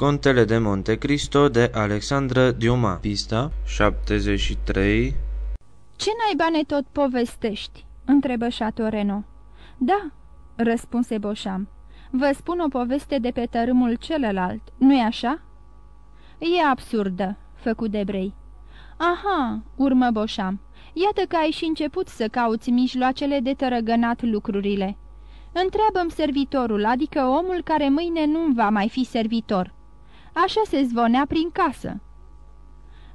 Contele de Monte Cristo de Alexandra Diuma Pista 73 Ce naiba ne tot povestești?" întrebă Chateau Da," răspunse Boșam. Vă spun o poveste de pe tărâmul celălalt, nu-i așa?" E absurdă," făcu Debrei. Aha," urmă Boșam, iată că ai și început să cauți mijloacele de tărăgănat lucrurile. Întreabă-mi servitorul, adică omul care mâine nu va mai fi servitor." Așa se zvonea prin casă.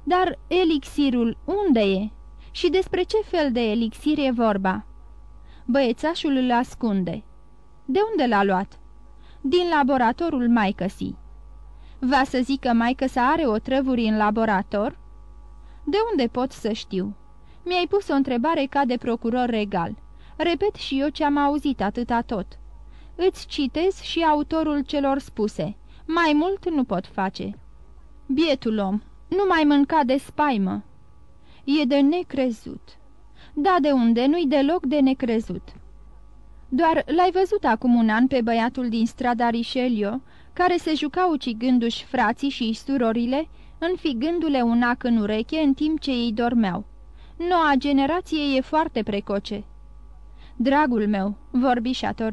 Dar elixirul unde e? Și despre ce fel de elixir e vorba? Băiețașul îl ascunde. De unde l-a luat? Din laboratorul Maicăsii. Va să zică maică să are o trăvuri în laborator? De unde pot să știu? Mi-ai pus o întrebare ca de procuror regal. Repet și eu ce am auzit atâta tot. Îți citez și autorul celor spuse. Mai mult nu pot face. Bietul om, nu mai mânca de spaimă. E de necrezut. Da, de unde? Nu-i deloc de necrezut. Doar l-ai văzut acum un an pe băiatul din strada Richelieu, care se juca ucigându-și frații și surorile, înfigându-le un ac în ureche în timp ce ei dormeau. Noua generație e foarte precoce. Dragul meu, vorbi Chateau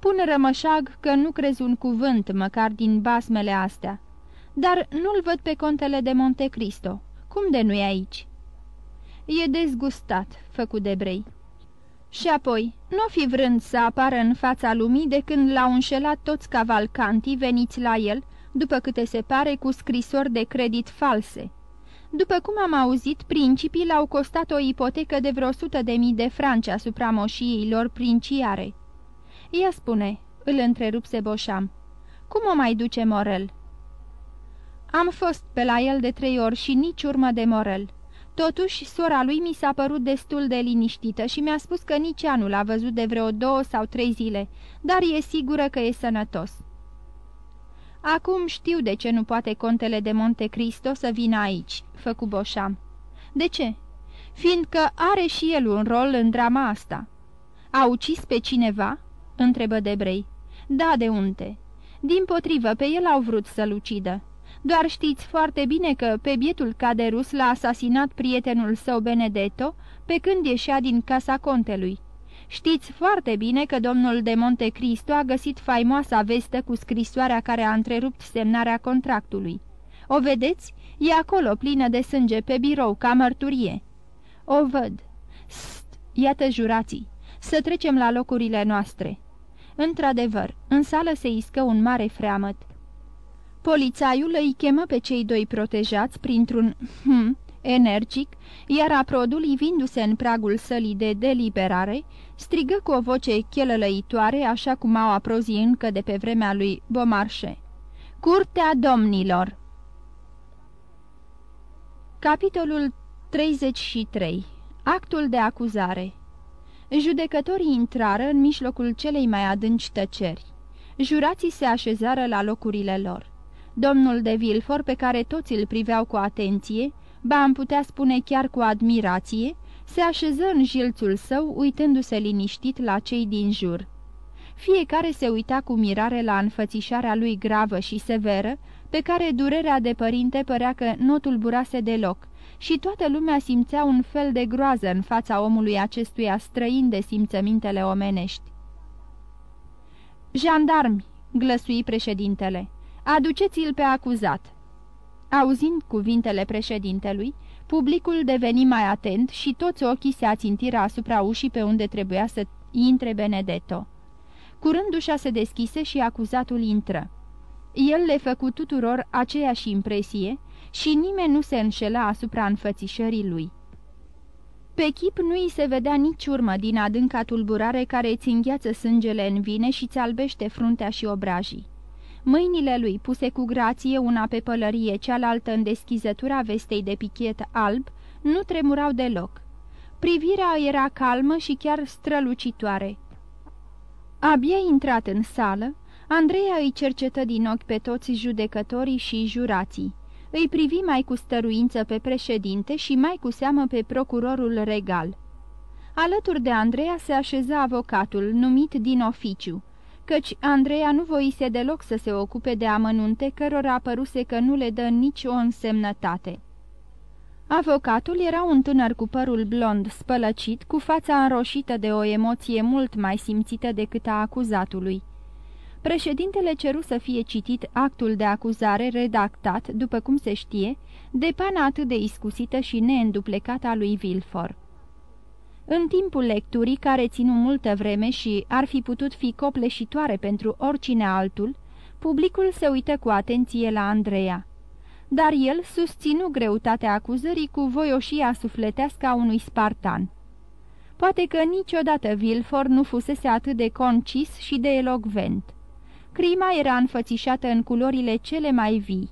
Pun rămășag că nu crezi un cuvânt măcar din basmele astea. Dar nu-l văd pe contele de Monte Cristo. Cum de nu e aici?" E dezgustat," făcu Debrei. Și apoi, nu fi vrând să apară în fața lumii de când l-au înșelat toți cavalcantii veniți la el, după câte se pare, cu scrisori de credit false. După cum am auzit, principii l-au costat o ipotecă de vreo sută de mii de franci asupra moșiei lor princiare. Ia spune," îl întrerupse Boșam, cum o mai duce Morel?" Am fost pe la el de trei ori și nici urmă de Morel. Totuși, sora lui mi s-a părut destul de liniștită și mi-a spus că nici anul a văzut de vreo două sau trei zile, dar e sigură că e sănătos. Acum știu de ce nu poate contele de Monte Cristo să vină aici," făcu Boșam. De ce?" Fiindcă are și el un rol în drama asta." A ucis pe cineva?" Întrebă Debrei. Da, de unde? Din potrivă, pe el au vrut să-l ucidă. Doar știți foarte bine că pe bietul Caderus l-a asasinat prietenul său Benedetto pe când ieșea din casa contelui. Știți foarte bine că domnul de Monte Cristo a găsit faimoasa vestă cu scrisoarea care a întrerupt semnarea contractului. O vedeți? E acolo, plină de sânge, pe birou, ca mărturie. O văd. Sst, iată jurații. Să trecem la locurile noastre. Într-adevăr, în sală se iscă un mare freamăt. Polițaiul îi chemă pe cei doi protejați printr-un hm energic, iar aprodul, ivindu-se în pragul sălii de deliberare, strigă cu o voce chelălăitoare, așa cum au aprozii încă de pe vremea lui Beaumarchais. Curtea domnilor Capitolul 33 Actul de acuzare Judecătorii intrară în mijlocul celei mai adânci tăceri. Jurații se așezară la locurile lor. Domnul de Vilfor, pe care toți îl priveau cu atenție, ba am putea spune chiar cu admirație, se așeză în jilțul său, uitându-se liniștit la cei din jur. Fiecare se uita cu mirare la înfățișarea lui gravă și severă, pe care durerea de părinte părea că nu tulburase deloc, și toată lumea simțea un fel de groază în fața omului acestuia străin de simțămintele omenești. Jandarmi, glăsui președintele, aduceți-l pe acuzat. Auzind cuvintele președintelui, publicul deveni mai atent și toți ochii se ațintiră asupra ușii pe unde trebuia să intre Benedetto. Curând ușa se deschise și acuzatul intră. El le făcu tuturor aceeași impresie, și nimeni nu se înșela asupra înfățișării lui. Pe chip nu îi se vedea nici urmă din adânca tulburare care îți îngheață sângele în vine și ți albește fruntea și obrajii. Mâinile lui, puse cu grație una pe pălărie, cealaltă în deschizătura vestei de pichet alb, nu tremurau deloc. Privirea era calmă și chiar strălucitoare. Abia intrat în sală, Andreea îi cercetă din ochi pe toți judecătorii și jurații îi privi mai cu stăruință pe președinte și mai cu seamă pe procurorul regal. Alături de Andreea se așeza avocatul, numit din oficiu, căci Andreea nu voise deloc să se ocupe de amănunte cărora păruse că nu le dă nicio însemnătate. Avocatul era un tânăr cu părul blond spălăcit, cu fața înroșită de o emoție mult mai simțită decât a acuzatului. Președintele ceru să fie citit actul de acuzare redactat, după cum se știe, de pana atât de iscusită și neînduplecată a lui Vilfor. În timpul lecturii, care ținu multă vreme și ar fi putut fi copleșitoare pentru oricine altul, publicul se uită cu atenție la Andreea. Dar el susținu greutatea acuzării cu voioșia sufletească a unui spartan. Poate că niciodată Vilfor nu fusese atât de concis și de elogvent. Crima era înfățișată în culorile cele mai vii.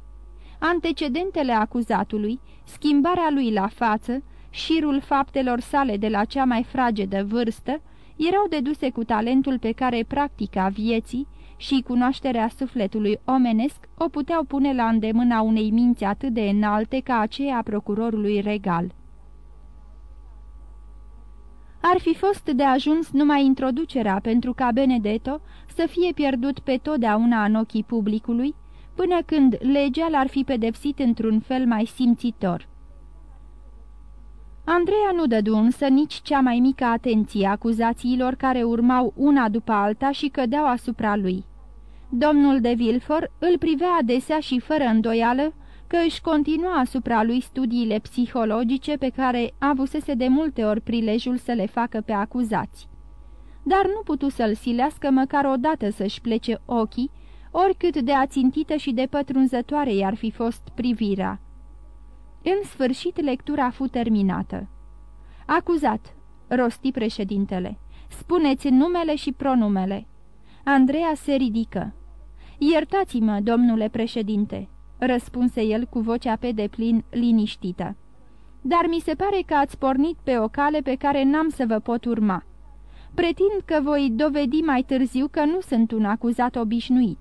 Antecedentele acuzatului, schimbarea lui la față, șirul faptelor sale de la cea mai fragedă vârstă, erau deduse cu talentul pe care practica vieții și cunoașterea sufletului omenesc o puteau pune la îndemâna unei minți atât de înalte ca aceea a procurorului regal. Ar fi fost de ajuns numai introducerea pentru ca Benedetto să fie pierdut pe totdeauna în ochii publicului, până când legea l-ar fi pedepsit într-un fel mai simțitor. Andreea nu dădu însă nici cea mai mică atenție acuzațiilor care urmau una după alta și cădeau asupra lui. Domnul de Vilfor îl privea adesea și fără îndoială că își continua asupra lui studiile psihologice pe care avusese de multe ori prilejul să le facă pe acuzați. Dar nu putu să-l silească măcar odată să-și plece ochii, oricât de ațintită și de pătrunzătoare i-ar fi fost privirea. În sfârșit, lectura fu terminată. Acuzat, rosti președintele, spuneți numele și pronumele. Andreea se ridică. Iertați-mă, domnule președinte, răspunse el cu vocea pe deplin liniștită. Dar mi se pare că ați pornit pe o cale pe care n-am să vă pot urma. Pretind că voi dovedi mai târziu că nu sunt un acuzat obișnuit.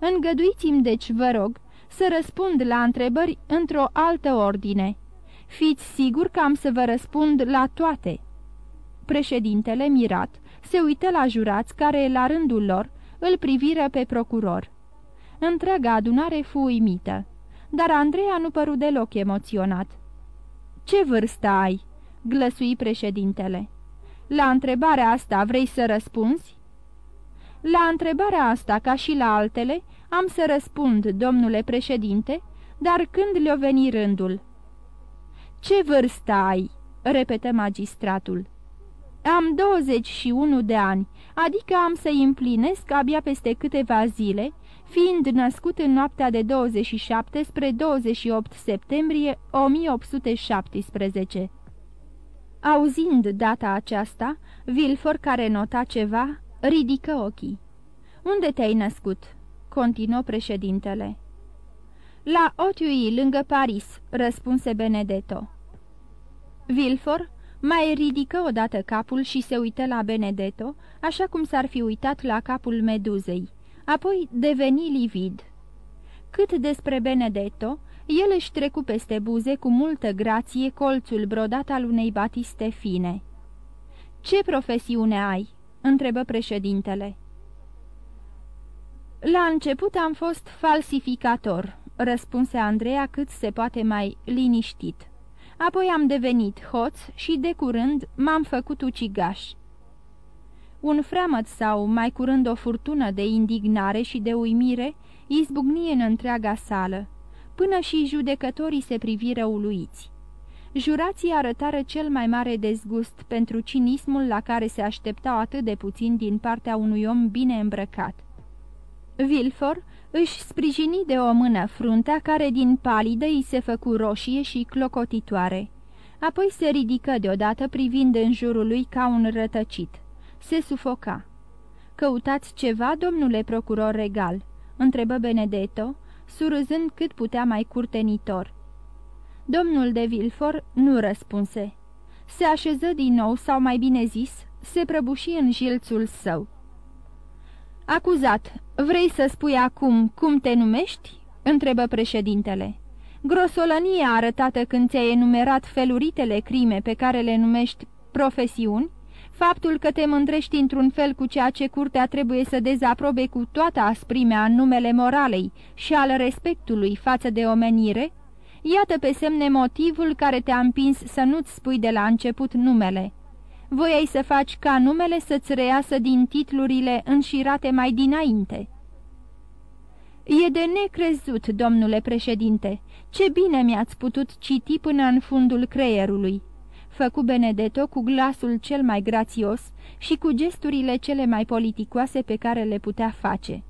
Îngăduiți-mi, deci, vă rog, să răspund la întrebări într-o altă ordine. Fiți sigur că am să vă răspund la toate." Președintele, mirat, se uită la jurați care, la rândul lor, îl priviră pe procuror. Întreaga adunare fu uimită, dar Andreea nu păru deloc emoționat. Ce vârstă ai?" glăsui președintele. La întrebarea asta vrei să răspunzi?" La întrebarea asta, ca și la altele, am să răspund, domnule președinte, dar când le-o veni rândul?" Ce vârstă ai?" repetă magistratul. Am 21 de ani, adică am să-i împlinesc abia peste câteva zile, fiind născut în noaptea de 27 spre 28 septembrie 1817. Auzind data aceasta, Vilfor, care nota ceva, ridică ochii. Unde te-ai născut?" continuă președintele. La Otiui, lângă Paris," răspunse Benedetto. Vilfor mai ridică odată capul și se uită la Benedetto, așa cum s-ar fi uitat la capul meduzei. Apoi deveni livid. Cât despre Benedetto, el își trecu peste buze cu multă grație colțul brodat al unei batiste fine. Ce profesiune ai?" întrebă președintele. La început am fost falsificator," răspunse Andreea cât se poate mai liniștit. Apoi am devenit hoț și de curând m-am făcut ucigaș. Un freamăt sau mai curând o furtună de indignare și de uimire izbucni în întreaga sală, până și judecătorii se priviră uluiți. Jurații arătară cel mai mare dezgust pentru cinismul la care se așteptau atât de puțin din partea unui om bine îmbrăcat. Vilfor își sprijini de o mână fruntea care din palidă îi se făcu roșie și clocotitoare. Apoi se ridică deodată privind în jurul lui ca un rătăcit. Se sufoca. Căutați ceva, domnule procuror regal?" întrebă Benedetto, surâzând cât putea mai curtenitor. Domnul de Vilfor nu răspunse. Se așeză din nou, sau mai bine zis, se prăbuși în jilțul său. Acuzat, vrei să spui acum cum te numești?" întrebă președintele. Grosolănia arătată când ți-ai enumerat feluritele crime pe care le numești profesiuni Faptul că te mândrești într-un fel cu ceea ce curtea trebuie să dezaprobe cu toată asprimea în numele moralei și al respectului față de omenire, iată pe semne motivul care te-a împins să nu-ți spui de la început numele. Voiai să faci ca numele să-ți reiasă din titlurile înșirate mai dinainte. E de necrezut, domnule președinte, ce bine mi-ați putut citi până în fundul creierului făcu Benedetto cu glasul cel mai grațios și cu gesturile cele mai politicoase pe care le putea face.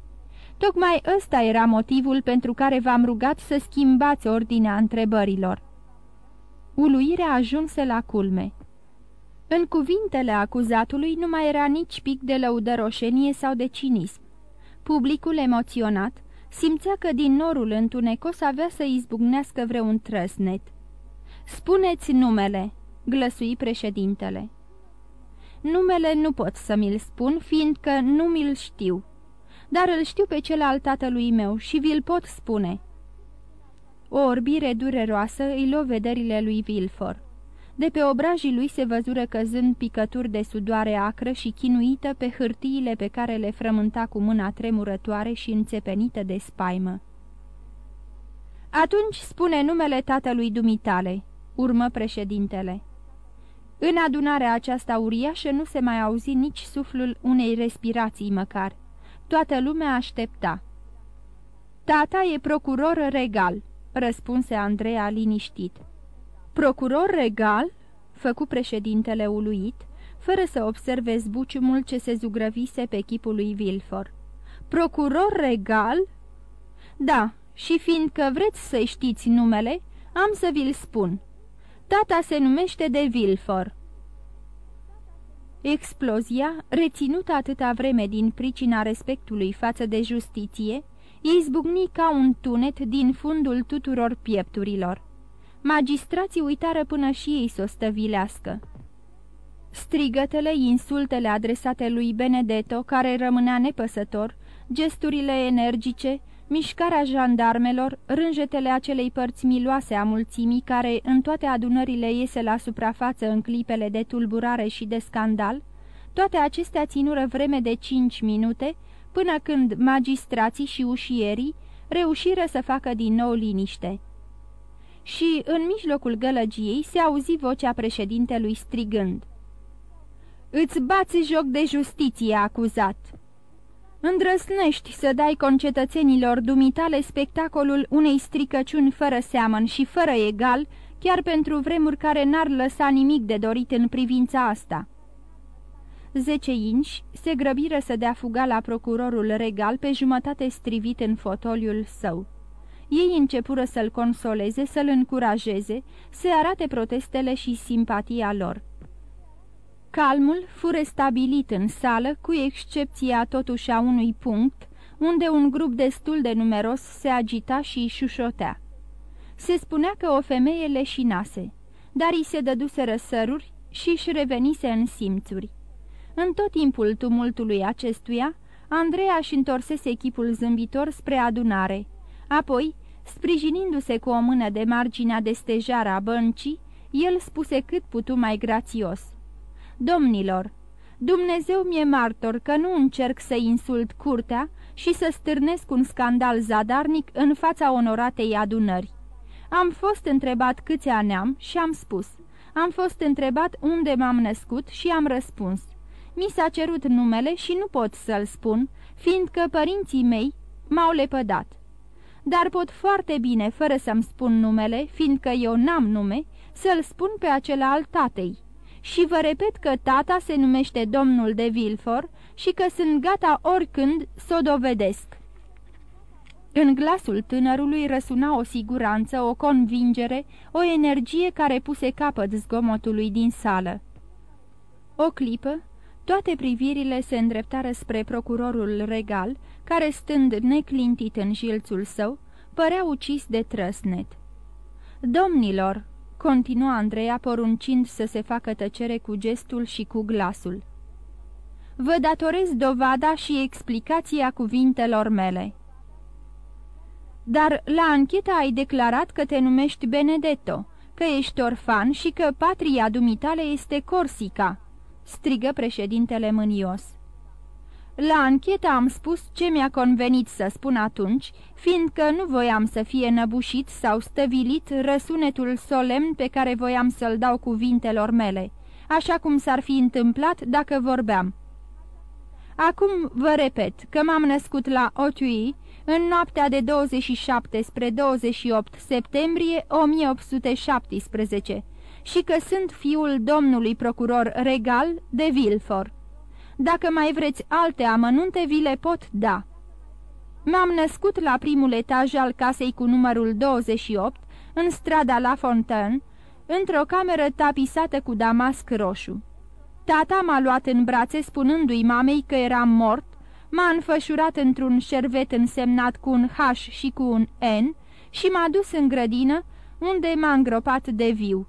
Tocmai ăsta era motivul pentru care v-am rugat să schimbați ordinea întrebărilor. Uluirea ajunse la culme. În cuvintele acuzatului nu mai era nici pic de lăudăroșenie sau de cinism. Publicul emoționat simțea că din norul întunecos avea să izbucnească vreun trăsnet. Spuneți numele!" Glăsui președintele. Numele nu pot să mi-l spun, fiindcă nu mi-l știu, dar îl știu pe cel al tatălui meu și vi-l pot spune." O orbire dureroasă îi luă vederile lui Vilfor. De pe obrajii lui se văzură căzând picături de sudoare acră și chinuită pe hârtiile pe care le frământa cu mâna tremurătoare și înțepenită de spaimă. Atunci spune numele tatălui dumitale," urmă președintele. În adunarea aceasta uriașă nu se mai auzi nici suflul unei respirații măcar. Toată lumea aștepta. Tata e procuror regal," răspunse Andreea liniștit. Procuror regal?" făcu președintele uluit, fără să observe zbuciumul ce se zugrăvise pe chipul lui Vilfor. Procuror regal?" Da, și fiindcă vreți să știți numele, am să vi-l spun." Tata se numește de Vilfor." Explozia, reținută atâta vreme din pricina respectului față de justiție, izbucni ca un tunet din fundul tuturor piepturilor. Magistrații uitară până și ei să o stăvilească. Strigătele, insultele adresate lui Benedetto, care rămânea nepăsător, gesturile energice, Mișcarea jandarmelor, rânjetele acelei părți miloase a mulțimii care în toate adunările iese la suprafață în clipele de tulburare și de scandal, toate acestea ținură vreme de cinci minute, până când magistrații și ușierii reușiră să facă din nou liniște. Și în mijlocul gălăgiei se auzi vocea președintelui strigând. Îți bați joc de justiție, acuzat!" Îndrăsnești să dai concetățenilor dumitale spectacolul unei stricăciuni fără seamăn și fără egal, chiar pentru vremuri care n-ar lăsa nimic de dorit în privința asta. Zece inși se grăbiră să dea fuga la procurorul regal pe jumătate strivit în fotoliul său. Ei începură să-l consoleze, să-l încurajeze, să arate protestele și simpatia lor. Calmul fu restabilit în sală, cu excepția totuși a unui punct, unde un grup destul de numeros se agita și șușotea. Se spunea că o femeie leșinase, dar îi se dăduse săruri și își revenise în simțuri. În tot timpul tumultului acestuia, Andreea își întorsese echipul zâmbitor spre adunare. Apoi, sprijinindu-se cu o mână de marginea de stejară a băncii, el spuse cât putu mai grațios. Domnilor, Dumnezeu mi-e martor că nu încerc să insult curtea și să stârnesc un scandal zadarnic în fața onoratei adunări. Am fost întrebat câți ani am și am spus. Am fost întrebat unde m-am născut și am răspuns. Mi s-a cerut numele și nu pot să-l spun, fiindcă părinții mei m-au lepădat. Dar pot foarte bine, fără să-mi spun numele, fiindcă eu n-am nume, să-l spun pe acela al tatei și vă repet că tata se numește domnul de Vilfor și că sunt gata oricând să o dovedesc. În glasul tânărului răsuna o siguranță, o convingere, o energie care puse capăt zgomotului din sală. O clipă, toate privirile se îndreptară spre procurorul regal, care, stând neclintit în jilțul său, părea ucis de trăsnet. Domnilor!" Continua Andreea poruncind să se facă tăcere cu gestul și cu glasul. Vă datorez dovada și explicația cuvintelor mele. Dar la anchetă ai declarat că te numești Benedetto, că ești orfan și că patria dumitale este Corsica, strigă președintele mânios. La anchetă am spus ce mi-a convenit să spun atunci, fiindcă nu voiam să fie năbușit sau stăvilit răsunetul solemn pe care voiam să-l dau cuvintelor mele, așa cum s-ar fi întâmplat dacă vorbeam. Acum vă repet că m-am născut la Otui în noaptea de 27 spre 28 septembrie 1817 și că sunt fiul domnului procuror regal de Vilfort. Dacă mai vreți alte amănunte, vi le pot da. M-am născut la primul etaj al casei cu numărul 28, în strada La Fontaine, într-o cameră tapisată cu damasc roșu. Tata m-a luat în brațe spunându-i mamei că eram mort, m-a înfășurat într-un șervet însemnat cu un H și cu un N și m-a dus în grădină, unde m-a îngropat de viu.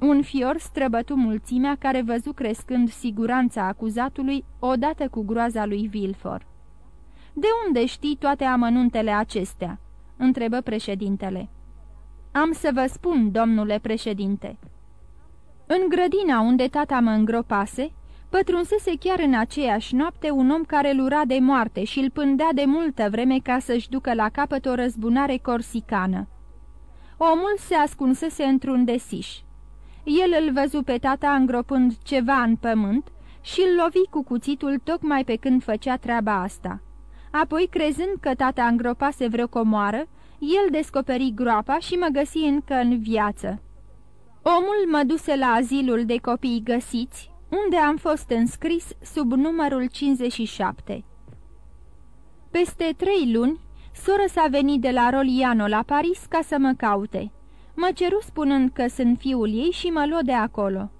Un fior străbătu mulțimea care văzu crescând siguranța acuzatului odată cu groaza lui Vilfor. De unde știi toate amănuntele acestea?" întrebă președintele. Am să vă spun, domnule președinte." În grădina unde tata mă îngropase, pătrunsese chiar în aceeași noapte un om care lura de moarte și îl pândea de multă vreme ca să-și ducă la capăt o răzbunare corsicană. Omul se ascunsese într-un desiș. El îl văzu pe tata îngropând ceva în pământ și îl lovi cu cuțitul tocmai pe când făcea treaba asta. Apoi, crezând că tata îngropase vreo comoară, el descoperi groapa și mă găsi încă în viață. Omul mă duse la azilul de copii găsiți, unde am fost înscris sub numărul 57. Peste trei luni, soră s-a venit de la Roliano la Paris ca să mă caute. Mă ceru spunând că sunt fiul ei și mă luă de acolo.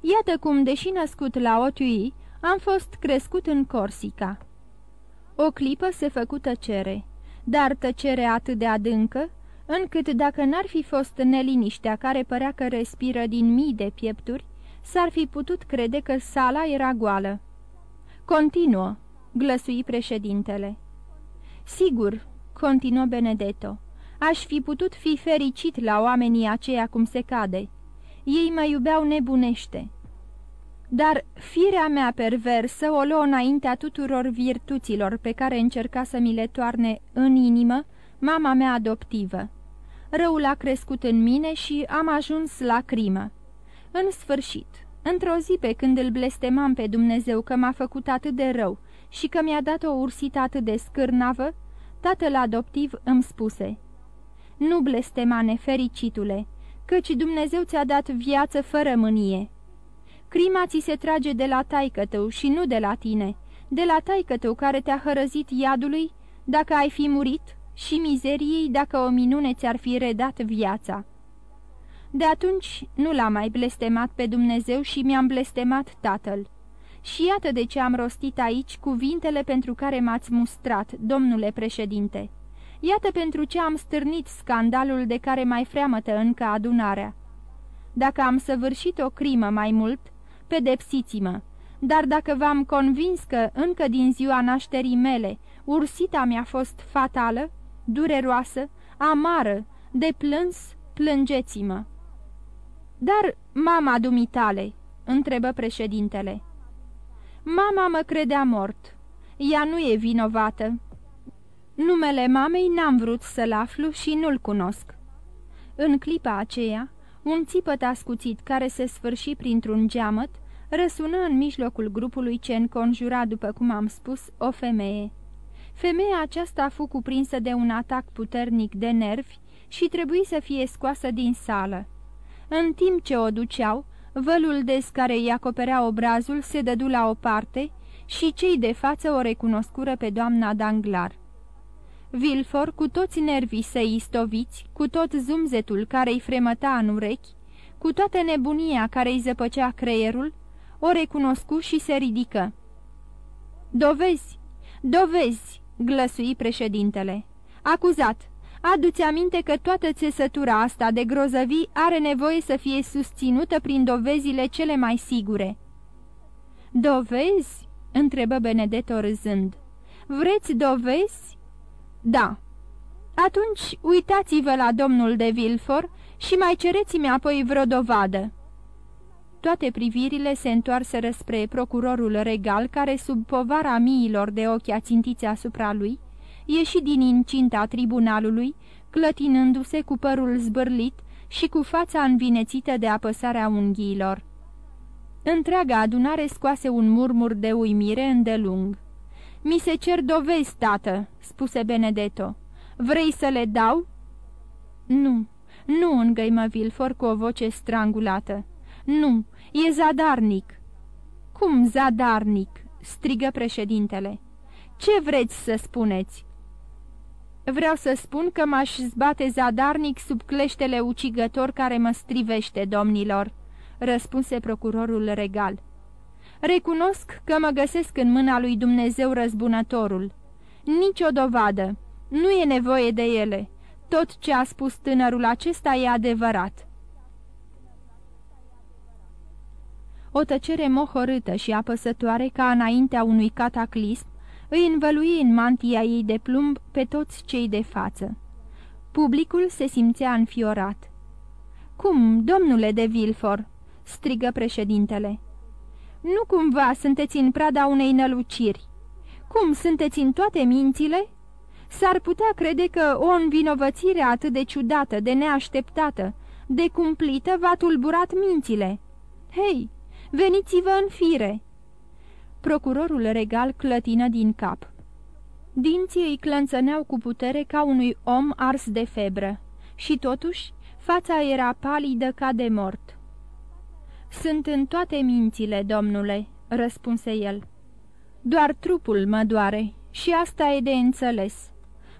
Iată cum, deși născut la Otui, am fost crescut în Corsica. O clipă se făcu tăcere, dar tăcere atât de adâncă, încât dacă n-ar fi fost neliniștea care părea că respiră din mii de piepturi, s-ar fi putut crede că sala era goală. Continuă, glăsui președintele. Sigur, continuă Benedetto, Aș fi putut fi fericit la oamenii aceia cum se cade. Ei mă iubeau nebunește. Dar firea mea perversă o luă înaintea tuturor virtuților pe care încerca să mi le toarne în inimă mama mea adoptivă. Răul a crescut în mine și am ajuns la crimă. În sfârșit, într-o zi pe când îl blestemam pe Dumnezeu că m-a făcut atât de rău și că mi-a dat o ursită atât de scârnavă, tatăl adoptiv îmi spuse – nu blestema nefericitule, căci Dumnezeu ți-a dat viață fără mânie. Crima ți se trage de la taică tău și nu de la tine, de la taică tău care te-a hărăzit iadului, dacă ai fi murit, și mizeriei dacă o minune ți-ar fi redat viața. De atunci nu l-am mai blestemat pe Dumnezeu și mi-am blestemat tatăl. Și iată de ce am rostit aici cuvintele pentru care m-ați mustrat, domnule președinte. Iată pentru ce am stârnit scandalul de care mai freamătă încă adunarea. Dacă am săvârșit o crimă mai mult, pedepsiți-mă, dar dacă v-am convins că încă din ziua nașterii mele ursita mi-a fost fatală, dureroasă, amară, de plâns, plângeți-mă. Dar mama dumitale, întrebă președintele. Mama mă credea mort. Ea nu e vinovată, Numele mamei n-am vrut să-l aflu și nu-l cunosc. În clipa aceea, un țipăt ascuțit care se sfârși printr-un geamăt răsună în mijlocul grupului ce înconjura, după cum am spus, o femeie. Femeia aceasta a fost cuprinsă de un atac puternic de nervi și trebuie să fie scoasă din sală. În timp ce o duceau, vălul des care îi acoperea obrazul se dădu la o parte și cei de față o recunoscură pe doamna Danglar. Vilfor, cu toți nervii săi istoviți, cu tot zumzetul care îi fremăta în urechi, cu toată nebunia care îi zăpăcea creierul, o recunoscu și se ridică. Dovezi! Dovezi!" glăsui președintele. Acuzat! Adu-ți aminte că toată țesătura asta de grozăvii are nevoie să fie susținută prin dovezile cele mai sigure." Dovezi?" întrebă Benedetto râzând. Vreți dovezi?" Da. Atunci uitați-vă la domnul de Vilfor și mai cereți-mi apoi vreo dovadă. Toate privirile se întoarseră spre procurorul regal, care, sub povara miilor de ochi ațintiți asupra lui, ieși din incinta tribunalului, clătinându-se cu părul zbârlit și cu fața învinețită de apăsarea unghiilor. Întreaga adunare scoase un murmur de uimire îndelung. Mi se cer dovezi, tată," spuse Benedetto. Vrei să le dau?" Nu, nu," îngăimă Vilfor cu o voce strangulată. Nu, e zadarnic." Cum zadarnic?" strigă președintele. Ce vreți să spuneți?" Vreau să spun că m-aș zbate zadarnic sub cleștele ucigător care mă strivește, domnilor," răspunse procurorul regal. Recunosc că mă găsesc în mâna lui Dumnezeu răzbunătorul. Nici o dovadă. Nu e nevoie de ele. Tot ce a spus tânărul acesta e adevărat. O tăcere mohorâtă și apăsătoare ca înaintea unui cataclism îi învălui în mantia ei de plumb pe toți cei de față. Publicul se simțea înfiorat. Cum, domnule de Vilfor?" strigă președintele. Nu cumva sunteți în prada unei năluciri. Cum, sunteți în toate mințile?" S-ar putea crede că o învinovățire atât de ciudată, de neașteptată, de cumplită, v-a tulburat mințile. Hei, veniți-vă în fire!" Procurorul regal clătină din cap. Dinții îi clănțăneau cu putere ca unui om ars de febră și totuși fața era palidă ca de mort. Sunt în toate mințile, domnule," răspunse el. Doar trupul mă doare și asta e de înțeles.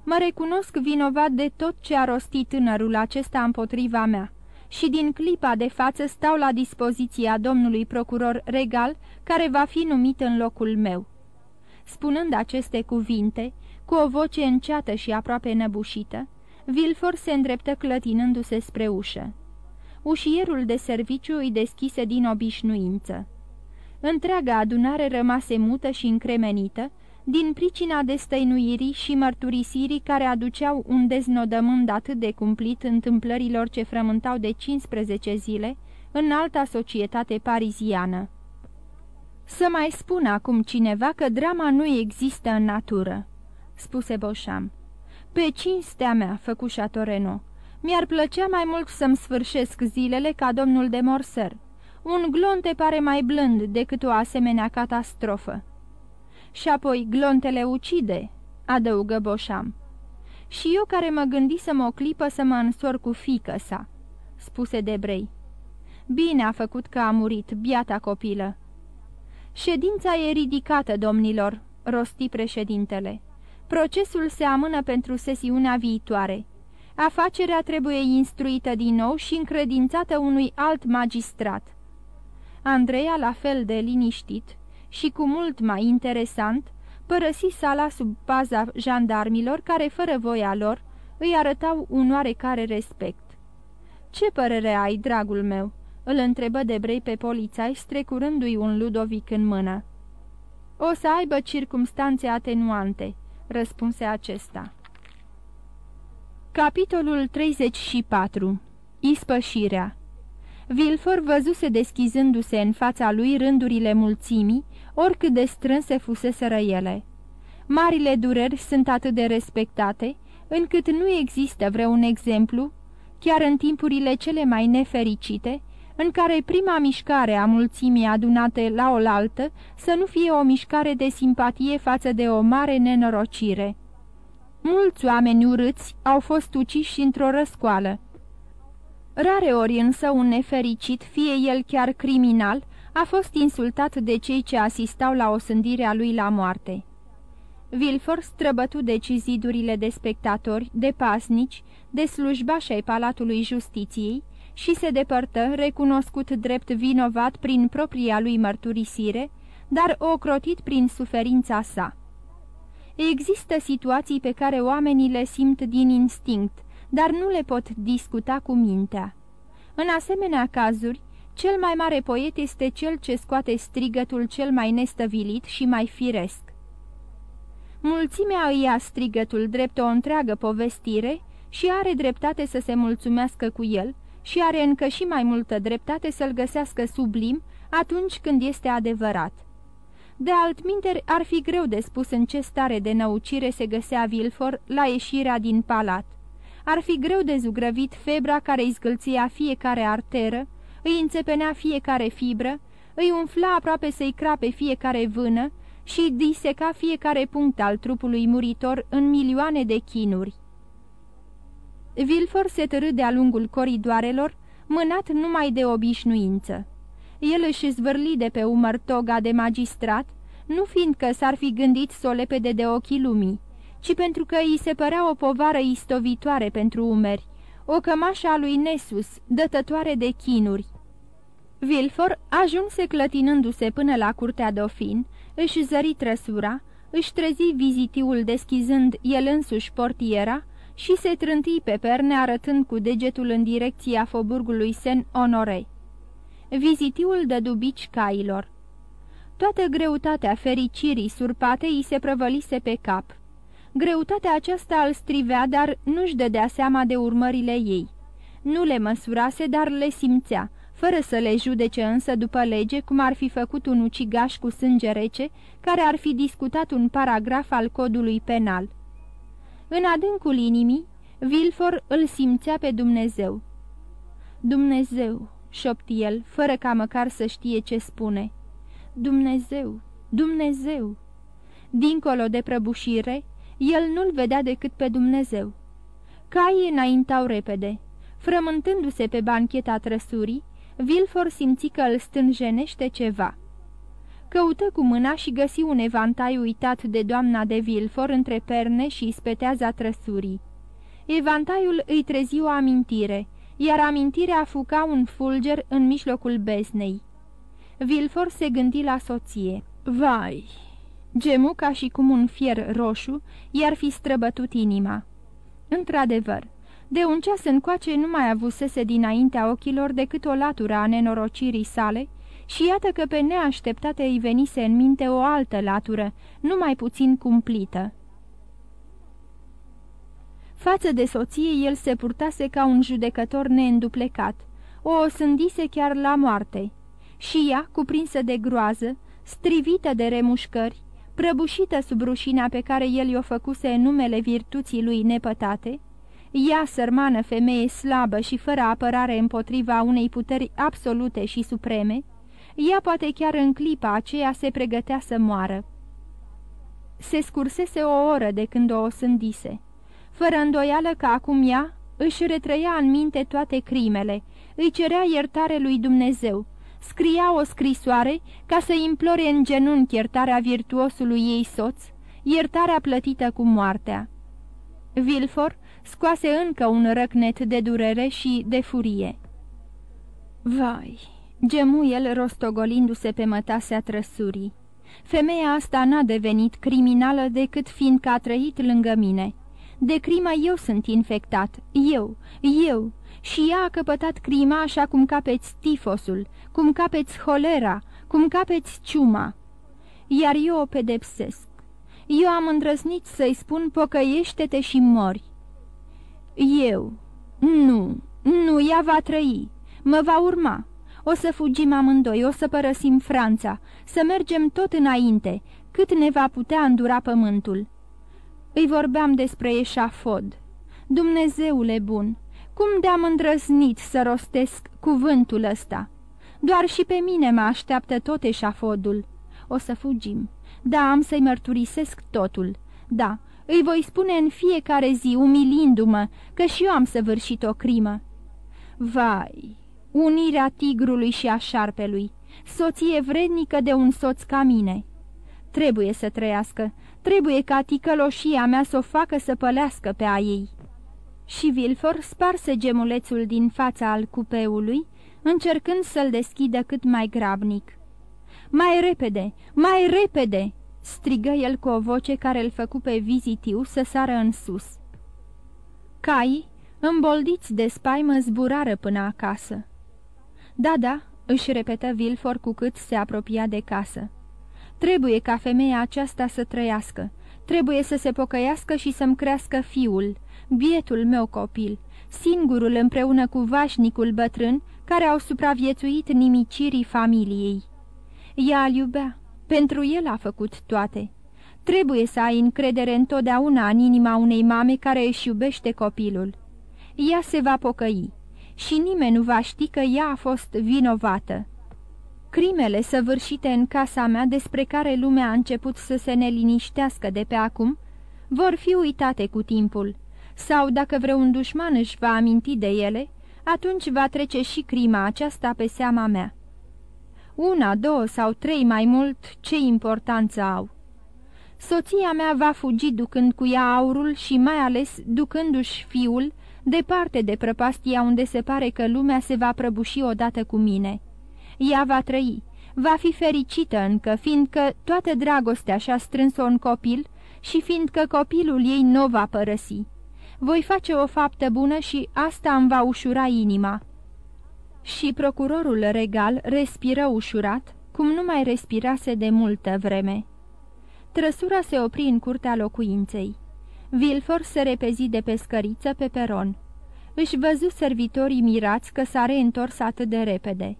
Mă recunosc vinovat de tot ce a rostit tânărul acesta împotriva mea și din clipa de față stau la dispoziția domnului procuror regal, care va fi numit în locul meu." Spunând aceste cuvinte, cu o voce înceată și aproape năbușită, Vilfor se îndreptă clătinându-se spre ușă. Ușierul de serviciu îi deschise din obișnuință. Întreaga adunare rămase mută și încremenită, din pricina destăinuirii și mărturisirii care aduceau un deznodământ atât de cumplit întâmplărilor ce frământau de 15 zile în alta societate pariziană. Să mai spun acum cineva că drama nu există în natură," spuse Boșam. Pe cinstea mea," făcu Chatoreno, mi-ar plăcea mai mult să-mi sfârșesc zilele ca domnul de Morser. Un glonte pare mai blând decât o asemenea catastrofă." Și apoi glontele ucide," adăugă Boșam. Și eu care mă gândisem o clipă să mă însor cu fică sa," spuse Debrei. Bine a făcut că a murit, biata copilă." Ședința e ridicată, domnilor," rosti președintele. Procesul se amână pentru sesiunea viitoare. Afacerea trebuie instruită din nou și încredințată unui alt magistrat." Andreea, la fel de liniștit, și cu mult mai interesant, părăsi sala sub paza jandarmilor care, fără voia lor, îi arătau un oarecare respect. Ce părere ai, dragul meu?" îl întrebă de brei pe polițași, strecurându-i un Ludovic în mână. O să aibă circumstanțe atenuante," răspunse acesta. Capitolul 34 Ispășirea Vilfor văzuse deschizându-se în fața lui rândurile mulțimii, oricât de strânse fuseseră ele. Marile dureri sunt atât de respectate, încât nu există vreun exemplu, chiar în timpurile cele mai nefericite, în care prima mișcare a mulțimii adunate la oaltă să nu fie o mișcare de simpatie față de o mare nenorocire. Mulți oameni urâți au fost uciși într-o răscoală. Rare ori însă un nefericit, fie el chiar criminal, a fost insultat de cei ce asistau la osândirea lui la moarte. Vilfor străbătu deci zidurile de spectatori, de pasnici, de slujbași ai Palatului Justiției și se depărtă, recunoscut drept vinovat prin propria lui mărturisire, dar ocrotit prin suferința sa. Există situații pe care oamenii le simt din instinct, dar nu le pot discuta cu mintea. În asemenea cazuri, cel mai mare poet este cel ce scoate strigătul cel mai nestăvilit și mai firesc. Mulțimea îi ia strigătul drept o întreagă povestire și are dreptate să se mulțumească cu el, și are încă și mai multă dreptate să-l găsească sublim atunci când este adevărat. De altminteri, ar fi greu de spus în ce stare de năucire se găsea Vilfor la ieșirea din palat. Ar fi greu de zugrăvit febra care îi zgâlția fiecare arteră, îi înțepenea fiecare fibră, îi umfla aproape să-i crape fiecare vână și diseca fiecare punct al trupului muritor în milioane de chinuri. Vilfor se târâ de-a lungul coridoarelor, mânat numai de obișnuință. El își zvârli de pe umăr toga de magistrat, nu fiindcă s-ar fi gândit să o lepede de ochii lumii, ci pentru că îi se părea o povară istovitoare pentru umeri, o cămașă a lui Nesus, dătătoare de chinuri. Vilfor ajunse clătinându-se până la curtea Dofin, își zări trăsura, își trezi vizitiul deschizând el însuși portiera și se trânti pe perne arătând cu degetul în direcția foburgului Sen-Honore. Vizitiul de dubici cailor. Toată greutatea fericirii surpate îi se prăvălise pe cap. Greutatea aceasta îl strivea, dar nu-și dădea seama de urmările ei. Nu le măsurase, dar le simțea, fără să le judece însă după lege cum ar fi făcut un ucigaș cu sânge rece, care ar fi discutat un paragraf al codului penal. În adâncul inimii, Vilfor îl simțea pe Dumnezeu. Dumnezeu, șopti el, fără ca măcar să știe ce spune. Dumnezeu, Dumnezeu! Dincolo de prăbușire, el nu-l vedea decât pe Dumnezeu. Caii înaintau repede. Frământându-se pe bancheta trăsurii, Vilfor simți că îl stânjenește ceva. Căută cu mâna și găsi un evantai uitat de doamna de Vilfor între perne și speteaza trăsurii. Evantaiul îi trezi o amintire, iar amintirea fuca un fulger în mijlocul beznei. Vilfor se gândi la soție. Vai! Gemu ca și cum un fier roșu i-ar fi străbătut inima. Într-adevăr, de un ceas încoace nu mai avusese dinaintea ochilor decât o latură a nenorocirii sale și iată că pe neașteptate îi venise în minte o altă latură, numai puțin cumplită. Față de soție, el se purtase ca un judecător neînduplecat, o osândise chiar la moarte. Și ea, cuprinsă de groază, strivită de remușcări, prăbușită sub rușinea pe care el i-o făcuse în numele virtuții lui nepătate, ea, sărmană femeie slabă și fără apărare împotriva unei puteri absolute și supreme, ea poate chiar în clipa aceea se pregătea să moară. Se scursese o oră de când o osândise. Fără îndoială că acum ea își retrăia în minte toate crimele, îi cerea iertare lui Dumnezeu, scria o scrisoare ca să implore în genunchi iertarea virtuosului ei soț, iertarea plătită cu moartea. Vilfor scoase încă un răcnet de durere și de furie. Vai, gemu el rostogolindu-se pe mătasea trăsurii. Femeia asta n-a devenit criminală decât fiindcă a trăit lângă mine. De crimă eu sunt infectat, eu, eu, și ea a căpătat crima așa cum capeți tifosul, cum capeți holera, cum capeți ciuma. Iar eu o pedepsesc. Eu am îndrăznit să-i spun pocăiește-te și mori. Eu. Nu, nu, ea va trăi. Mă va urma. O să fugim amândoi, o să părăsim Franța, să mergem tot înainte, cât ne va putea îndura pământul. Îi vorbeam despre eșafod. Dumnezeule bun, cum de-am îndrăznit să rostesc cuvântul ăsta? Doar și pe mine mă așteaptă tot eșafodul. O să fugim. Da, am să-i mărturisesc totul. Da, îi voi spune în fiecare zi, umilindu-mă, că și eu am săvârșit o crimă. Vai, unirea tigrului și a șarpelui, soție vrednică de un soț ca mine. Trebuie să trăiască, trebuie ca ticăloșia mea să o facă să pălească pe a ei. Și Vilfor sparse gemulețul din fața al cupeului, încercând să-l deschidă cât mai grabnic. Mai repede, mai repede!" Strigă el cu o voce care îl făcu pe vizitiu să sară în sus. Cai, îmboldiți de spaimă, zburară până acasă. Da, da," își repetă Vilfor cu cât se apropia de casă. Trebuie ca femeia aceasta să trăiască, trebuie să se pocăiască și să-mi crească fiul, bietul meu copil, singurul împreună cu vașnicul bătrân care au supraviețuit nimicirii familiei. Ea îl iubea, pentru el a făcut toate. Trebuie să ai încredere întotdeauna în inima unei mame care își iubește copilul. Ea se va pocăi și nimeni nu va ști că ea a fost vinovată. Crimele săvârșite în casa mea, despre care lumea a început să se neliniștească de pe acum, vor fi uitate cu timpul, sau dacă vreun dușman își va aminti de ele, atunci va trece și crima aceasta pe seama mea. Una, două sau trei mai mult, ce importanță au? Soția mea va fugi ducând cu ea aurul și mai ales ducându-și fiul departe de prăpastia unde se pare că lumea se va prăbuși odată cu mine. Ea va trăi, va fi fericită încă, fiindcă toată dragostea și-a strâns-o în copil și fiindcă copilul ei nu va părăsi. Voi face o faptă bună și asta îmi va ușura inima." Și procurorul regal respiră ușurat, cum nu mai respirase de multă vreme. Trăsura se opri în curtea locuinței. Vilfor se repezi de pe scăriță pe peron. Își văzu servitorii mirați că s-a reîntors atât de repede.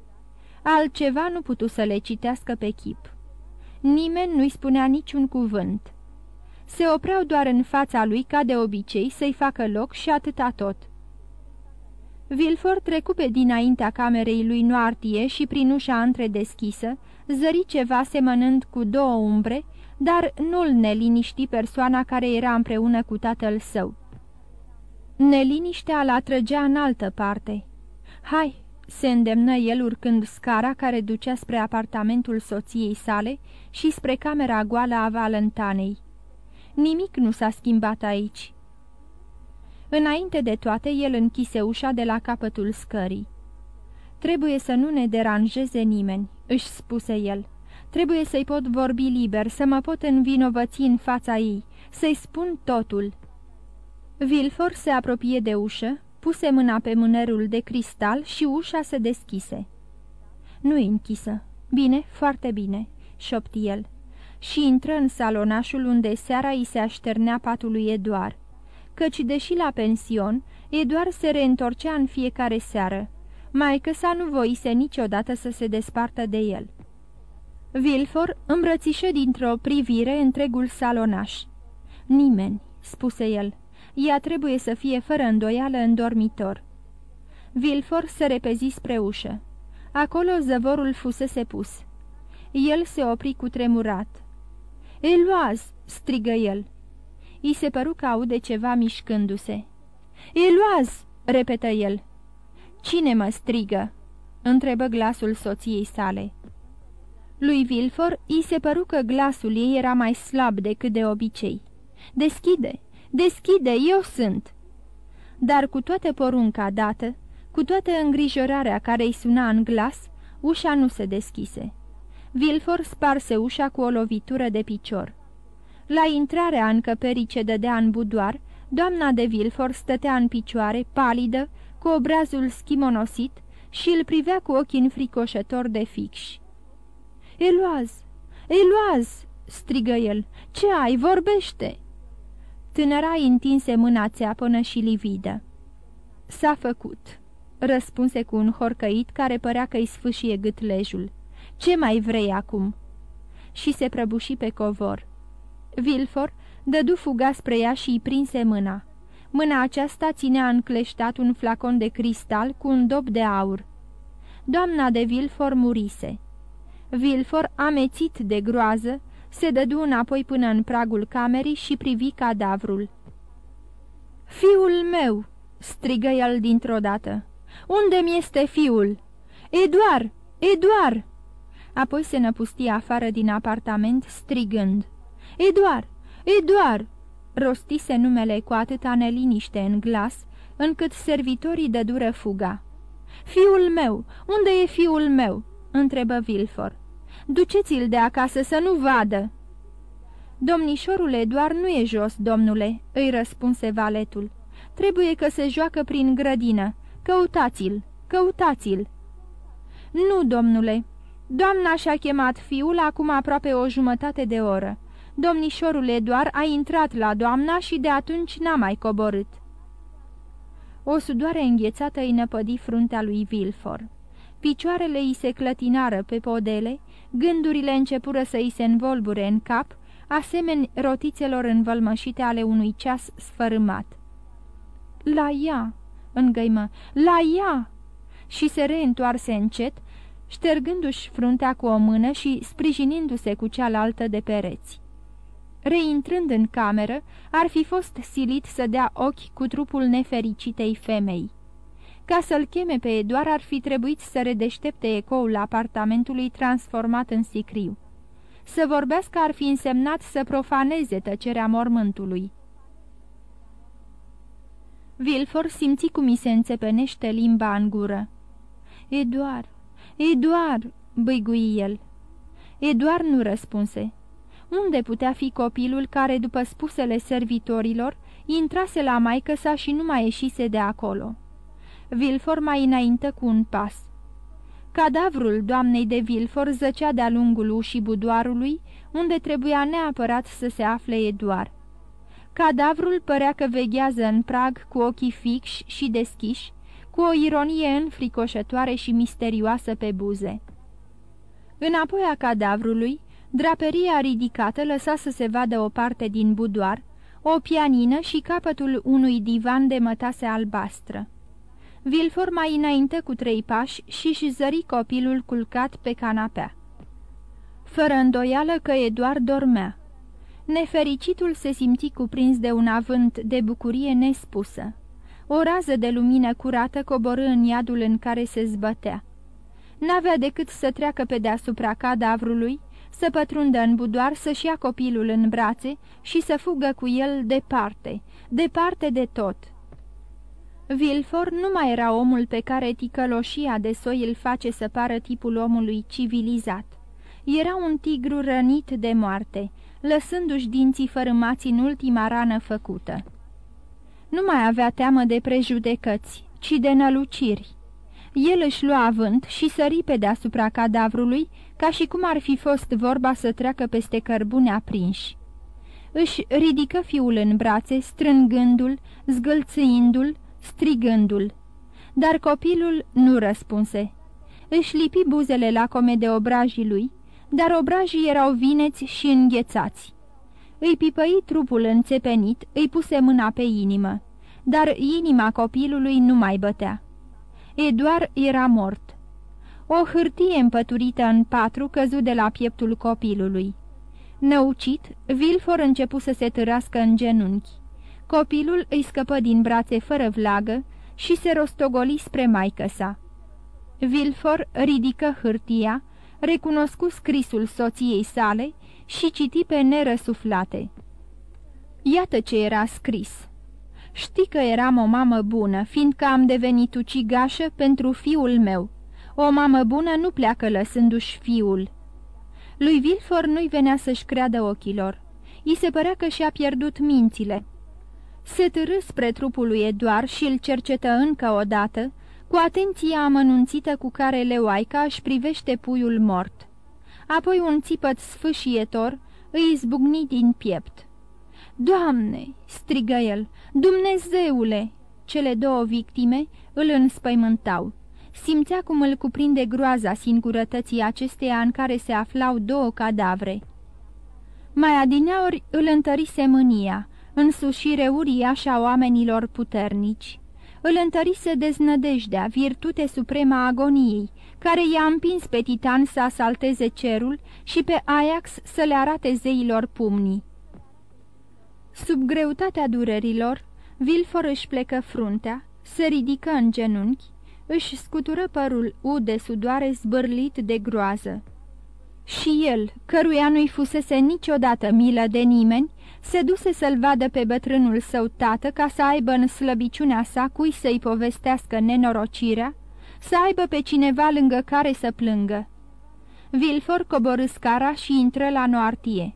Altceva nu putu să le citească pe chip. Nimeni nu-i spunea niciun cuvânt. Se opreau doar în fața lui, ca de obicei, să-i facă loc și atâta tot. Vilfor trecu pe dinaintea camerei lui Noartie și prin ușa întredeschisă, zări ceva semănând cu două umbre, dar nu-l neliniști persoana care era împreună cu tatăl său. Neliniștea l atrăgea în altă parte. Hai, se îndemnă el urcând scara care ducea spre apartamentul soției sale și spre camera goală a Valentanei. Nimic nu s-a schimbat aici. Înainte de toate, el închise ușa de la capătul scării. Trebuie să nu ne deranjeze nimeni," își spuse el. Trebuie să-i pot vorbi liber, să mă pot învinovăți în fața ei, să-i spun totul." Vilfor se apropie de ușă, puse mâna pe mânerul de cristal și ușa se deschise. Nu-i închisă. Bine, foarte bine," șopti el. Și intră în salonașul unde seara îi se așternea patul lui Eduard. Căci, deși la pension, Eduard se reîntorcea în fiecare seară. Mai că sa nu voise niciodată să se despartă de el. Vilfor îmbrățișă dintr-o privire întregul salonaș. Nimeni," spuse el, ea trebuie să fie fără îndoială în dormitor. Vilfor se repezi spre ușă. Acolo zăvorul fusese pus. El se opri cu tremurat. Eloaz!" strigă el. I se păru că aude ceva mișcându-se. Eloaz!" repetă el. Cine mă strigă?" întrebă glasul soției sale. Lui Vilfor i se păru că glasul ei era mai slab decât de obicei. Deschide! Deschide! Eu sunt!" Dar cu toată porunca dată, cu toată îngrijorarea care îi suna în glas, ușa nu se deschise. Vilfor sparse ușa cu o lovitură de picior. La intrarea încăperii ce dădea în budoar, doamna de Vilfor stătea în picioare, palidă, cu obrazul schimonosit și îl privea cu ochii înfricoșător de fix. Eloaz! Eloaz!" strigă el. Ce ai? Vorbește!" Tânăra întinse mâna țeapănă și lividă. S-a făcut," răspunse cu un horcăit care părea că-i sfâșie gâtlejul. Ce mai vrei acum?" Și se prăbuși pe covor. Vilfor dădu fuga spre ea și îi prinse mâna. Mâna aceasta ținea încleștat un flacon de cristal cu un dop de aur. Doamna de Vilfor murise. Vilfor, amețit de groază, se dădu înapoi până în pragul camerii și privi cadavrul. Fiul meu!" strigă el dintr-o dată. Unde mi este fiul?" Eduard! Eduard!" Apoi se năpustie afară din apartament strigând. Eduard! Eduard!" rostise numele cu atâta neliniște în glas, încât servitorii dădură fuga. Fiul meu! Unde e fiul meu?" întrebă Vilfor. Duceți-l de acasă să nu vadă!" Domnișorule, doar nu e jos, domnule," îi răspunse valetul. Trebuie că se joacă prin grădină. Căutați-l, căutați-l!" Nu, domnule. Doamna și-a chemat fiul acum aproape o jumătate de oră. Domnișorul Eduard a intrat la doamna și de atunci n-a mai coborât." O sudoare înghețată îi năpădi fruntea lui Vilfor. Picioarele îi se clătinară pe podele, gândurile începură să îi se învolbure în cap, asemeni rotițelor învălmășite ale unui ceas sfărâmat. La ea!" îngăimă, la ea!" și se reîntoarse încet, ștergându-și fruntea cu o mână și sprijinindu-se cu cealaltă de pereți. Reintrând în cameră, ar fi fost silit să dea ochi cu trupul nefericitei femei. Ca să-l cheme pe Eduard ar fi trebuit să redeștepte ecoul apartamentului transformat în sicriu. Să vorbească ar fi însemnat să profaneze tăcerea mormântului. Vilfor simți cum i se înțepenește limba în gură. Eduard, Eduard, băigui el. Eduard nu răspunse. Unde putea fi copilul care, după spusele servitorilor, intrase la maică sa și nu mai ieșise de acolo? Vilfor mai înainte cu un pas. Cadavrul doamnei de Vilfor zăcea de-a lungul ușii budoarului, unde trebuia neapărat să se afle Eduard. Cadavrul părea că veghează în prag cu ochii fixi și deschiși, cu o ironie înfricoșătoare și misterioasă pe buze. Înapoi a cadavrului, draperia ridicată lăsa să se vadă o parte din budoar, o pianină și capătul unui divan de mătase albastră. Vilfor mai înainte cu trei pași și-și zări copilul culcat pe canapea. Fără îndoială că Eduard dormea. Nefericitul se simți cuprins de un avânt de bucurie nespusă. O rază de lumină curată coborâ în iadul în care se zbătea. N-avea decât să treacă pe deasupra cadavrului, să pătrundă în budoar, să-și ia copilul în brațe și să fugă cu el departe, departe de tot. Vilfor nu mai era omul pe care ticăloșia de soi îl face să pară tipul omului civilizat. Era un tigru rănit de moarte, lăsându-și dinții fărâmați în ultima rană făcută. Nu mai avea teamă de prejudecăți, ci de năluciri. El își lua avânt și sări pe deasupra cadavrului, ca și cum ar fi fost vorba să treacă peste cărbune aprinși. Își ridică fiul în brațe, strângându-l, zgâlțâindu-l, strigându-l. Dar copilul nu răspunse. Își lipi buzele lacome de obrajii lui, dar obrajii erau vineți și înghețați. Îi pipăi trupul înțepenit, îi puse mâna pe inimă, dar inima copilului nu mai bătea. Eduard era mort. O hârtie împăturită în patru căzu de la pieptul copilului. Năucit, Vilfor începu să se târască în genunchi. Copilul îi scăpă din brațe fără vlagă și se rostogoli spre maică sa. Vilfor ridică hârtia, recunoscu scrisul soției sale și citi pe nerăsuflate. Iată ce era scris. Știi că eram o mamă bună, fiindcă am devenit ucigașă pentru fiul meu. O mamă bună nu pleacă lăsându-și fiul. Lui Vilfor nu-i venea să-și creadă ochilor. I se părea că și-a pierdut mințile. Se târâ spre trupul lui Eduard și îl cercetă încă o dată, cu atenția amănunțită cu care Leoaica își privește puiul mort. Apoi un țipăt sfâșietor îi izbucni din piept. Doamne!" strigă el, Dumnezeule!" Cele două victime îl înspăimântau. Simțea cum îl cuprinde groaza singurătății acesteia în care se aflau două cadavre. Mai adineori îl întărise mânia, însușire uriașă a oamenilor puternici îl întărise deznădejdea, virtute suprema agoniei, care i-a împins pe Titan să asalteze cerul și pe Ajax să le arate zeilor pumnii. Sub greutatea durerilor, Vilfor își plecă fruntea, se ridică în genunchi, își scutură părul ud de sudoare zbârlit de groază. Și el, căruia nu-i fusese niciodată milă de nimeni, se duse să-l vadă pe bătrânul său tată ca să aibă în slăbiciunea sa cui să-i povestească nenorocirea, să aibă pe cineva lângă care să plângă. Vilfor coborâ scara și intră la Noartie.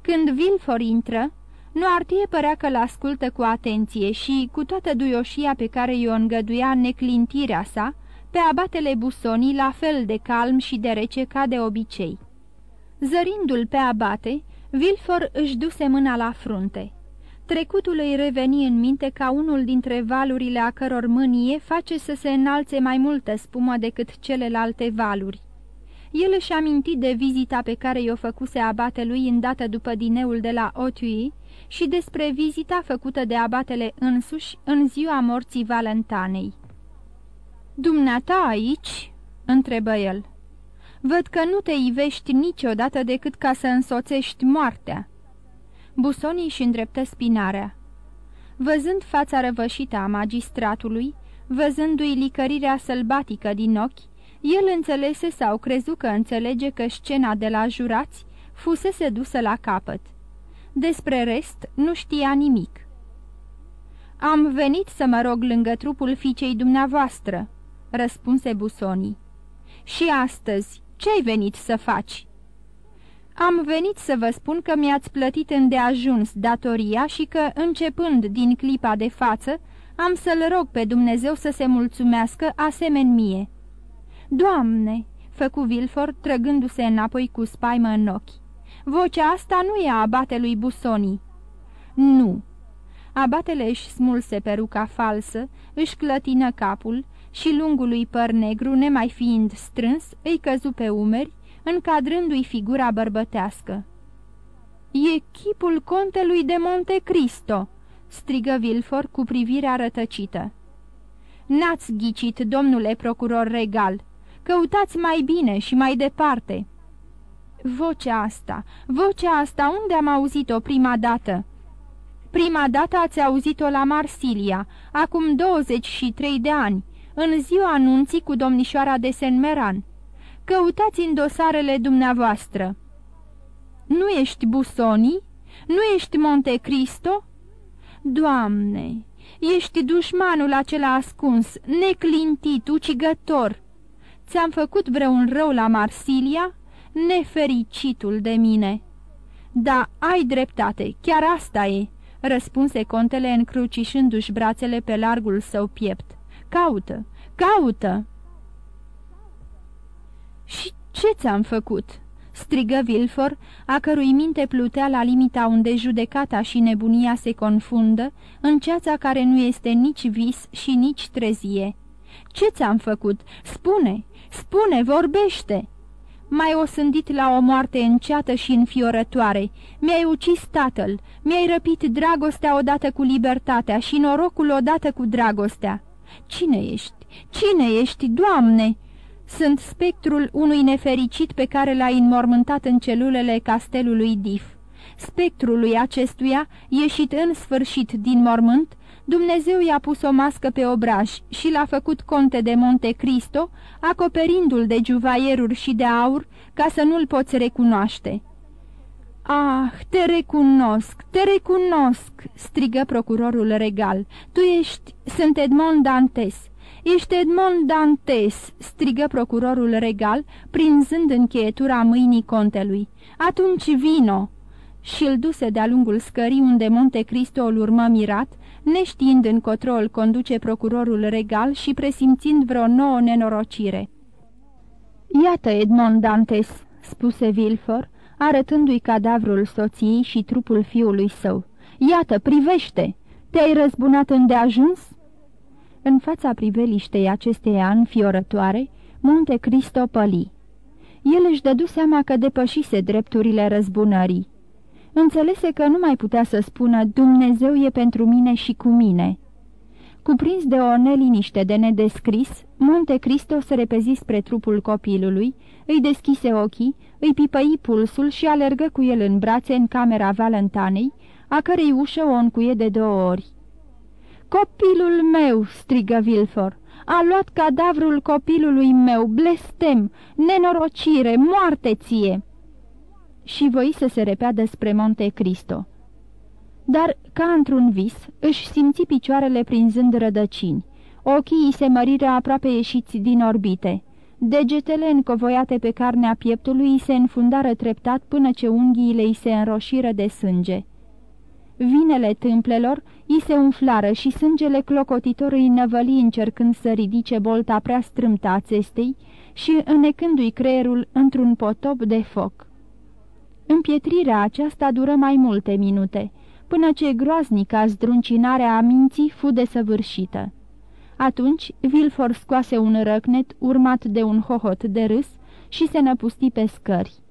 Când Vilfor intră, Noartie părea că l-ascultă cu atenție și, cu toată duioșia pe care i-o îngăduia neclintirea sa, pe abatele busonii la fel de calm și de rece ca de obicei. Zărindu-l pe abate, Vilfor își duse mâna la frunte. Trecutul îi reveni în minte ca unul dintre valurile a căror mânie face să se înalțe mai multă spumă decât celelalte valuri. El își aminti de vizita pe care i-o făcuse abatelui îndată după dineul de la Otui și despre vizita făcută de abatele însuși în ziua morții Valentanei. Dumneata aici?" întrebă el. Văd că nu te ivești niciodată decât ca să însoțești moartea." Busonii și îndreptă spinarea. Văzând fața răvășită a magistratului, văzându-i licărirea sălbatică din ochi, el înțelese sau crezu că înțelege că scena de la jurați fusese dusă la capăt. Despre rest nu știa nimic. Am venit să mă rog lângă trupul fiicei dumneavoastră," răspunse Busonii. Și astăzi, ce-ai venit să faci?" Am venit să vă spun că mi-ați plătit îndeajuns datoria și că, începând din clipa de față, am să-L rog pe Dumnezeu să se mulțumească asemen mie." Doamne!" făcu Vilfor, trăgându-se înapoi cu spaimă în ochi. Vocea asta nu e a abatelui Busonii." Nu." Abatele își smulse peruca falsă, își clătină capul și lungului păr negru, nemai fiind strâns, îi căzu pe umeri, încadrându-i figura bărbătească. E chipul contelui de Monte Cristo!" strigă Vilfor cu privirea rătăcită. N-ați ghicit, domnule procuror regal, căutați mai bine și mai departe." Vocea asta, vocea asta, unde am auzit-o prima dată?" Prima dată ați auzit-o la Marsilia, acum 23 de ani, în ziua anunții cu domnișoara de Senmeran. Căutați în dosarele dumneavoastră." Nu ești Busoni? Nu ești Monte Cristo?" Doamne, ești dușmanul acela ascuns, neclintit, ucigător. Ți-am făcut vreun rău la Marsilia? Nefericitul de mine!" Da, ai dreptate, chiar asta e," răspunse contele încrucișându-și brațele pe largul său piept. Caută, caută!" Și ce ți-am făcut?" strigă Vilfor, a cărui minte plutea la limita unde judecata și nebunia se confundă, în ceața care nu este nici vis și nici trezie. Ce ți-am făcut? Spune, spune, vorbește!" M-ai osândit la o moarte înceată și înfiorătoare, mi-ai ucis tatăl, mi-ai răpit dragostea odată cu libertatea și norocul odată cu dragostea. Cine ești? Cine ești, Doamne?" Sunt spectrul unui nefericit pe care l-a înmormântat în celulele castelului Dif. Spectrului acestuia, ieșit în sfârșit din mormânt, Dumnezeu i-a pus o mască pe obraj și l-a făcut conte de Monte Cristo, acoperindu-l de juvaieruri și de aur, ca să nu-l poți recunoaște. Ah, te recunosc, te recunosc!" strigă procurorul regal. Tu ești, sunt Edmond Dantes." Ești Edmond Dantes!" strigă procurorul regal, prinzând încheietura mâinii contelui. Atunci vino!" și îl duse de-a lungul scării unde Monte Cristo îl urmă mirat, neștiind încotro îl conduce procurorul regal și presimțind vreo nouă nenorocire. Iată, Edmond Dantes," spuse Vilfor, arătându-i cadavrul soției și trupul fiului său. Iată, privește! Te-ai răzbunat îndeajuns?" În fața priveliștei acesteia înfiorătoare, Monte Cristo păli. El își dădu seama că depășise drepturile răzbunării. Înțelese că nu mai putea să spună Dumnezeu e pentru mine și cu mine. Cuprins de o neliniște de nedescris, Monte Cristo se repezi spre trupul copilului, îi deschise ochii, îi pipăi pulsul și alergă cu el în brațe în camera Valentanei, a cărei ușă o încuie de două ori. Copilul meu!" strigă Vilfor. A luat cadavrul copilului meu, blestem, nenorocire, moarte ție!" Și voi să se repeadă spre Monte Cristo. Dar, ca într-un vis, își simți picioarele prinzând rădăcini. Ochii îi se măriră aproape ieșiți din orbite. Degetele încovoiate pe carnea pieptului îi se înfundară treptat până ce unghiile îi se înroșiră de sânge. Vinele tâmplelor i se umflară și sângele clocotitor îi năvăli încercând să ridice bolta prea strâmtă a țestei și înecându-i creierul într-un potop de foc. Împietrirea aceasta dură mai multe minute. până ce groaznica zdruncinare a minții fu desăvârșită. Atunci Vilfor scoase un răcnet urmat de un hohot de râs și se năpusti pe scări.